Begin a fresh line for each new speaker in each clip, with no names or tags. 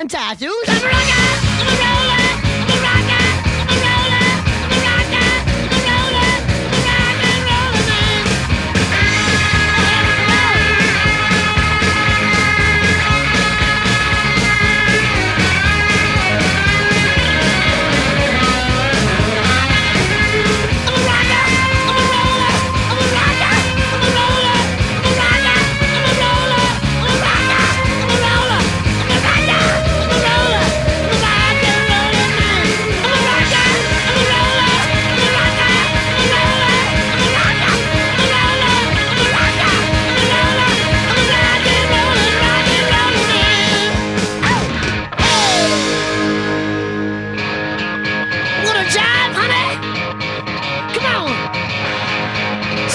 and tattoos.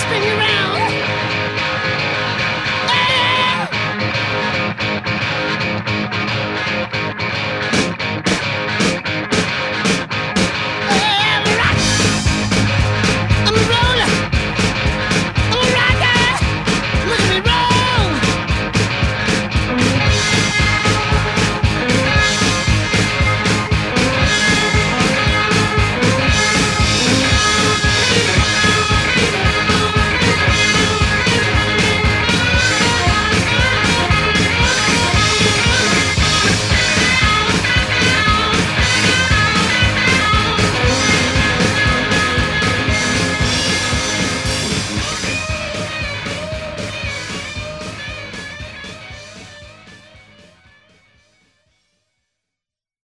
spin you